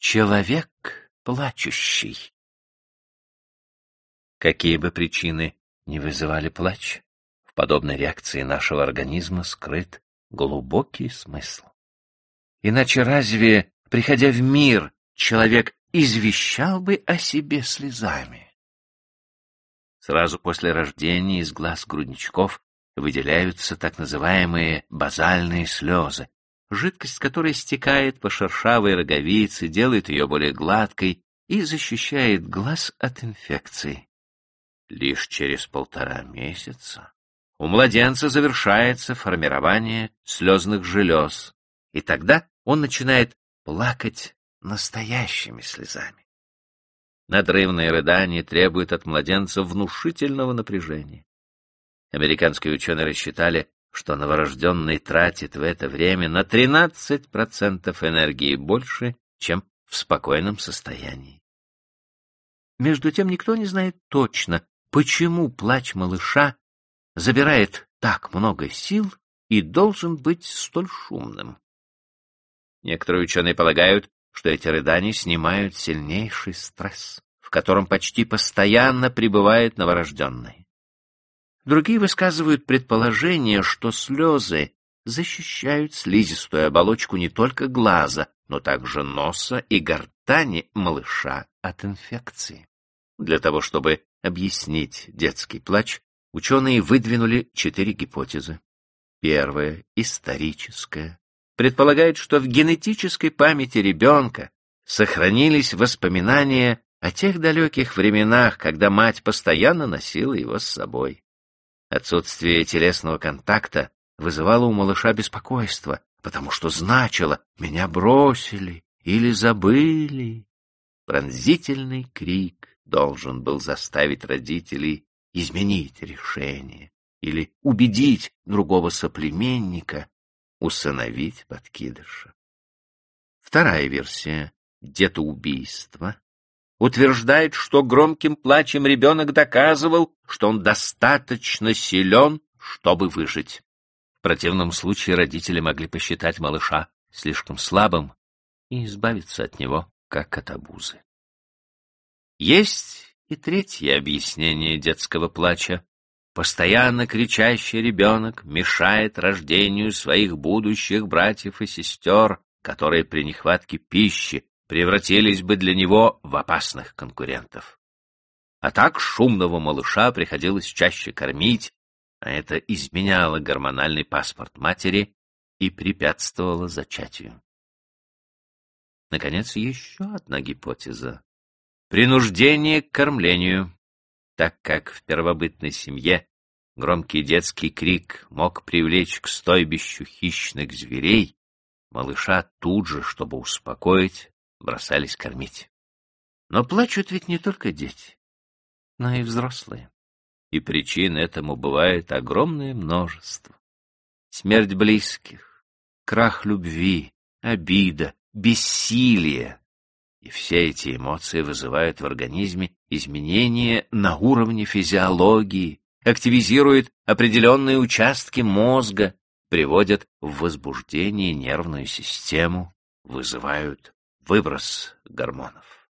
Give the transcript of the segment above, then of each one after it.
Человек плачущий. Какие бы причины не вызывали плач, в подобной реакции нашего организма скрыт глубокий смысл. Иначе разве, приходя в мир, человек извещал бы о себе слезами? Сразу после рождения из глаз грудничков выделяются так называемые базальные слезы, жидкость которой стекает по шершавой роговице, делает ее более гладкой и защищает глаз от инфекций. Лишь через полтора месяца у младенца завершается формирование слезных желез, и тогда он начинает плакать настоящими слезами. Надрывные рыдания требуют от младенца внушительного напряжения. Американские ученые рассчитали, что новорожденный тратит в это время на 13% энергии больше, чем в спокойном состоянии. Между тем никто не знает точно, почему плач малыша забирает так много сил и должен быть столь шумным. Некоторые ученые полагают, что эти рыдания снимают сильнейший стресс, в котором почти постоянно пребывает новорожденный. Другие высказывают предположение, что слезы защищают слизистую оболочку не только глаза, но также носа и гортани малыша от инфекции. Для того, чтобы объяснить детский плач, ученые выдвинули четыре гипотезы. Первая, историческая, предполагает, что в генетической памяти ребенка сохранились воспоминания о тех далеких временах, когда мать постоянно носила его с собой. Отсутствие телесного контакта вызывало у малыша беспокойство, потому что значило «меня бросили» или «забыли». Пронзительный крик должен был заставить родителей изменить решение или убедить другого соплеменника усыновить подкидыша. Вторая версия — детоубийство утверждает, что громким плачем ребенок доказывал, что он достаточно силен, чтобы выжить. В противном случае родители могли посчитать малыша слишком слабым и избавиться от него, как от обузы. Есть и третье объяснение детского плача. Постоянно кричащий ребенок мешает рождению своих будущих братьев и сестер, которые при нехватке пищи превратились бы для него в опасных конкурентов. А так шумного малыша приходилось чаще кормить, а это изменяло гормональный паспорт матери и препятствовало зачатию. Наконец, еще одна гипотеза. Принуждение к кормлению, так как в первобытной семье громкий детский крик мог привлечь к стойбищу хищных зверей, малыша тут же, чтобы успокоить, бросались кормить. Но плачут ведь не только дети, но и взрослые. И причин этому бывает огромное множество. Смерть близких, крах любви, обида, бессилие. И все эти эмоции вызывают в организме изменения на уровне физиологии, активизируют определенные участки мозга, приводят в возбуждение нервную систему, вызывают выброс гормонов.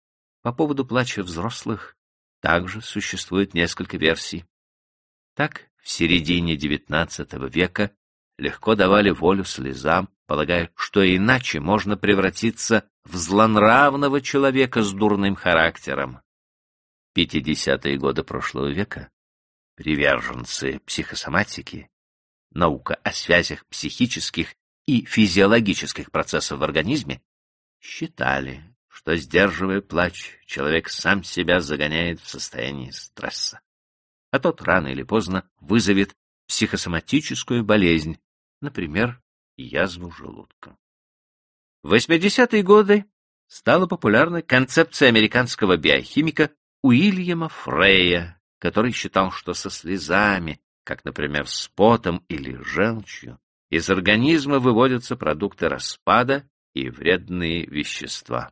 По поводу плача взрослых также существует несколько версий. Так, в середине XIX века легко давали волю слезам, полагая, что иначе можно превратиться в злонравного человека с дурным характером. 50-е годы прошлого века приверженцы психосоматики, наука о связях психических и физиологических процессов в организме, считали, что, сдерживая плач, человек сам себя загоняет в состояние стресса. А тот рано или поздно вызовет психосоматическую болезнь, например, язву желудка. В 80-е годы стала популярна концепция американского биохимика Уильяма Фрея, который считал, что со слезами, как, например, с потом или желчью, из организма выводятся продукты распада и вредные вещества.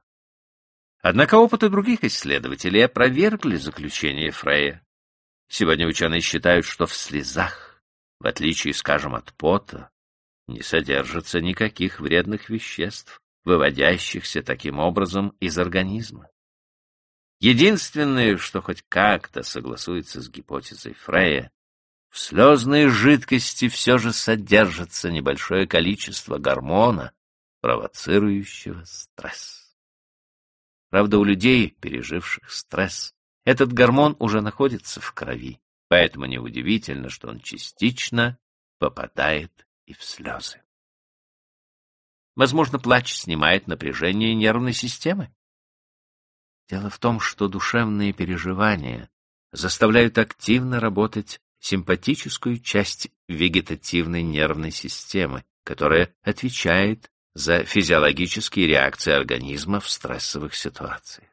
Однако опыты других исследователей опровергли заключение Фрея. Сегодня ученые считают, что в слезах, в отличие, скажем, от пота, не содержится никаких вредных веществ, выводящихся таким образом из организма. Единственное, что хоть как-то согласуется с гипотезой Фрея, в слезной жидкости все же содержится небольшое количество гормона, провоцирующего стресс. Правда, у людей, переживших стресс, этот гормон уже находится в крови, поэтому неудивительно, что он частично попадает и в слезы. Возможно, плач снимает напряжение нервной системы. Дело в том, что душевные переживания заставляют активно работать симпатическую часть вегетативной нервной системы, которая отвечает за физиологические реакции организма в стрессовых ситуациях.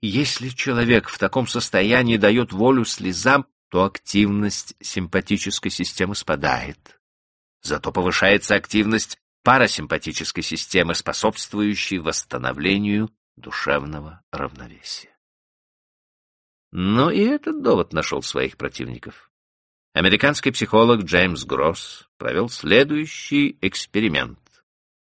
Если человек в таком состоянии дает волю слезам, то активность симпатической системы спадает. Зато повышается активность парасимпатической системы, способствующей восстановлению душевного равновесия. Но и этот довод нашел своих противников. Американский психолог Джеймс Гросс провел следующий эксперимент.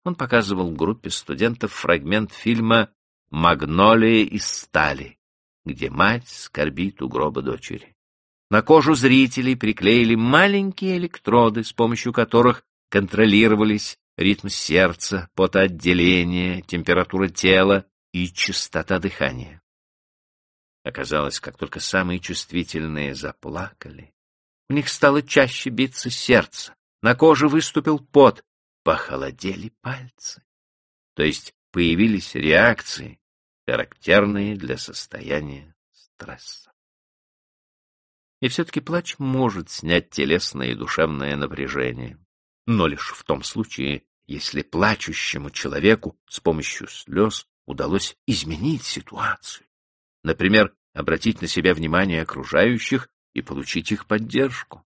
Он показывал группе студентов фрагмент фильма «Магнолия из стали», где мать скорбит у гроба дочери. На кожу зрителей приклеили маленькие электроды, с помощью которых контролировались ритм сердца, потоотделение, температура тела и частота дыхания. Оказалось, как только самые чувствительные заплакали, у них стало чаще биться сердце, на коже выступил пот, похолодели пальцы. То есть появились реакции, характерные для состояния стресса. И все-таки плач может снять телесное и душевное напряжение, но лишь в том случае, если плачущему человеку с помощью слез удалось изменить ситуацию. Например, обратить на себя внимание окружающих и получить их поддержку.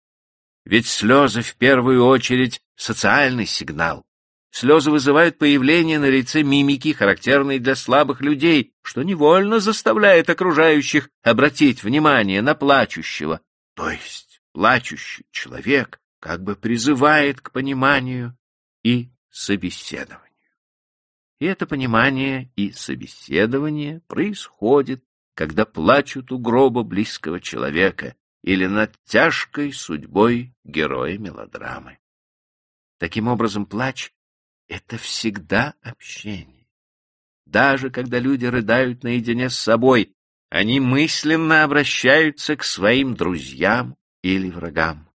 Ведь слезы в первую очередь социальный сигнал. Слезы вызывают появление на лице мимики, характерной для слабых людей, что невольно заставляет окружающих обратить внимание на плачущего. То есть плачущий человек как бы призывает к пониманию и собеседованию. И это понимание и собеседование происходит, когда плачут у гроба близкого человека или над тяжкой судьбой героя мелодрамы. Таким образом, плач — это всегда общение. Даже когда люди рыдают наедине с собой, они мысленно обращаются к своим друзьям или врагам.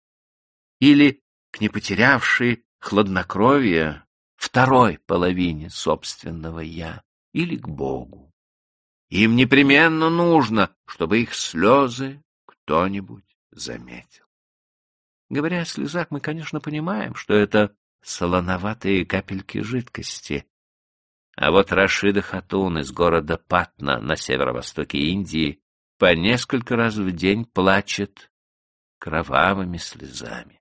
Или к не потерявшей хладнокровие второй половине собственного «я» или к Богу. Им непременно нужно, чтобы их слезы кто-нибудь заметил. Говоря о слезах, мы, конечно, понимаем, что это солоноватые капельки жидкости. А вот Рашида Хатун из города Патна на северо-востоке Индии по несколько раз в день плачет кровавыми слезами.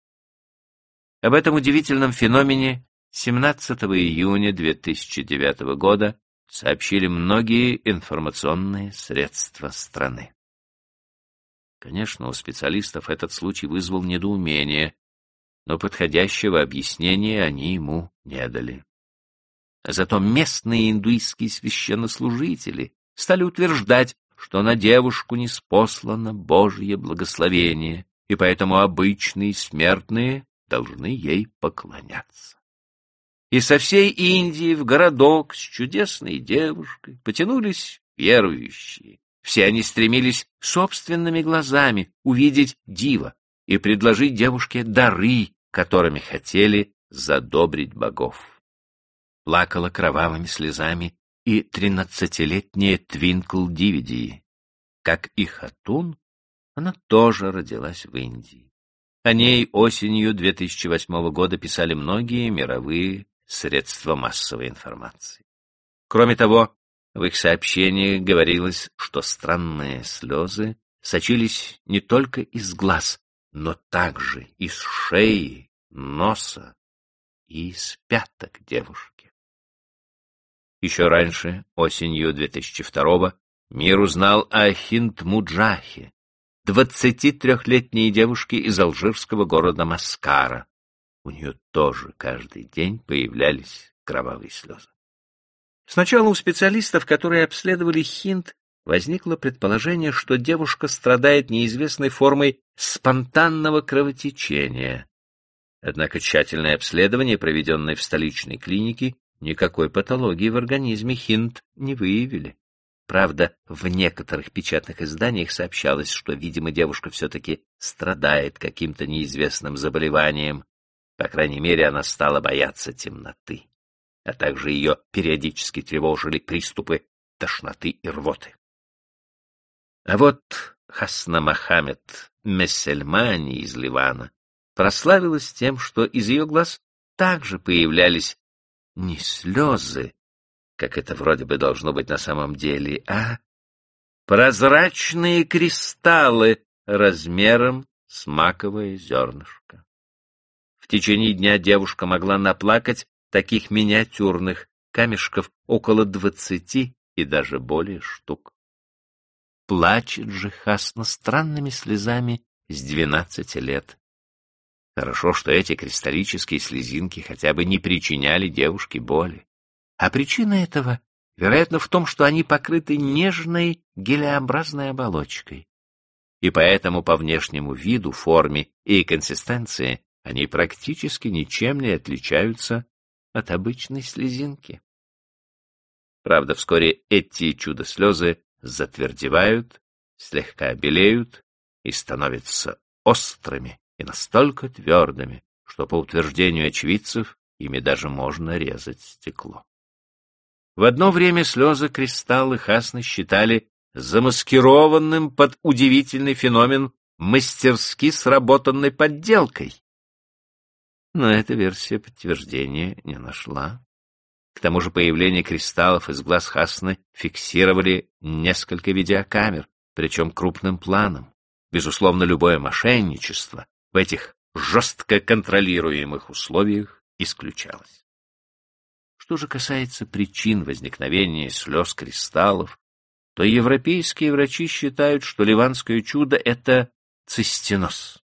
Об этом удивительном феномене 17 июня 2009 года сообщили многие информационные средства страны. Конечно, у специалистов этот случай вызвал недоумение, но подходящего объяснения они ему не дали. Зато местные индуистские священнослужители стали утверждать, что на девушку не спослано Божье благословение, и поэтому обычные смертные должны ей поклоняться и со всей Индии в городок с чудесной девушкой потянулись верующие. Все они стремились собственными глазами увидеть дива и предложить девушке дары, которыми хотели задобрить богов. Плакала кровавыми слезами и тринадцатилетняя Твинкл Дивидии. Как и Хатун, она тоже родилась в Индии. О ней осенью 2008 года писали многие мировые средства массовой информации. Кроме того, в их сообщении говорилось, что странные слезы сочились не только из глаз, но также из шеи, носа и из пяток девушки. Еще раньше, осенью 2002-го, мир узнал о Хинт-Муджахе, 23-летней девушке из алжирского города Маскара, у нее тоже каждый день появлялись кровавые слезы. Сначала у специалистов, которые обследовали Хинт, возникло предположение, что девушка страдает неизвестной формой спонтанного кровотечения. Однако тщательное обследование, проведенное в столичной клинике, никакой патологии в организме Хинт не выявили. Правда, в некоторых печатных изданиях сообщалось, что, видимо, девушка все-таки страдает каким-то неизвестным заболеванием. По крайней мере, она стала бояться темноты, а также ее периодически тревожили приступы тошноты и рвоты. А вот Хасна Мохаммед Мессельмани из Ливана прославилась тем, что из ее глаз также появлялись не слезы, как это вроде бы должно быть на самом деле, а прозрачные кристаллы размером с маковое зернышко. В течение дня девушка могла наплакать таких миниатюрных камешков около двадцати и даже более штук. Плачет же Хасна странными слезами с двенадцати лет. Хорошо, что эти кристаллические слезинки хотя бы не причиняли девушке боли. А причина этого, вероятно, в том, что они покрыты нежной гелеобразной оболочкой. И поэтому по внешнему виду, форме и консистенции они практически ничем не отличаются от обычной слезинки. Правда, вскоре эти чудо-слезы затвердевают, слегка белеют и становятся острыми и настолько твердыми, что, по утверждению очевидцев, ими даже можно резать стекло. В одно время слезы кристаллы Хасны считали замаскированным под удивительный феномен мастерски сработанной подделкой. Но эта версия подтверждения не нашла. К тому же появление кристаллов из глаз Хасны фиксировали несколько видеокамер, причем крупным планом. Безусловно, любое мошенничество в этих жестко контролируемых условиях исключалось. Что же касается причин возникновения слез кристаллов, то европейские врачи считают, что ливанское чудо — это цистиноз.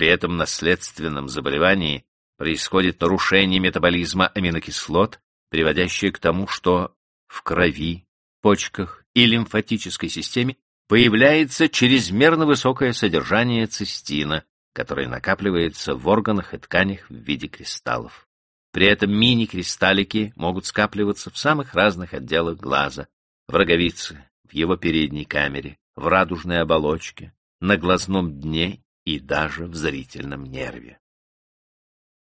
При этом наследственном заболевании происходит нарушение метаболизма аминокислот, приводящее к тому, что в крови, почках и лимфатической системе появляется чрезмерно высокое содержание цистина, которое накапливается в органах и тканях в виде кристаллов. При этом мини-кристаллики могут скапливаться в самых разных отделах глаза, в роговице, в его передней камере, в радужной оболочке, на глазном дне и даже в зрительном нерве.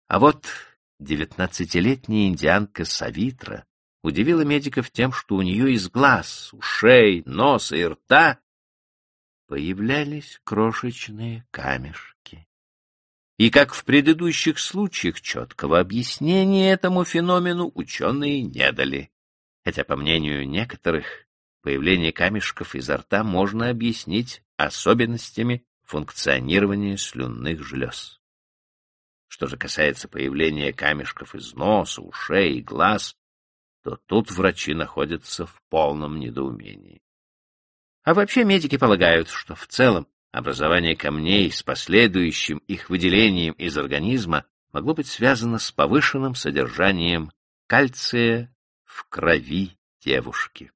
А вот девятнадцатилетняя индианка Савитра удивила медиков тем, что у нее из глаз, ушей, носа и рта появлялись крошечные камешки. И как в предыдущих случаях четкого объяснения этому феномену ученые не дали. Хотя, по мнению некоторых, появление камешков изо рта можно объяснить особенностями функционирования слюнных желез. Что же касается появления камешков из носа, ушей и глаз, то тут врачи находятся в полном недоумении. А вообще медики полагают, что в целом Образование камней с последующим их выделением из организма могло быть связано с повышенным содержанием кальция в крови девушки.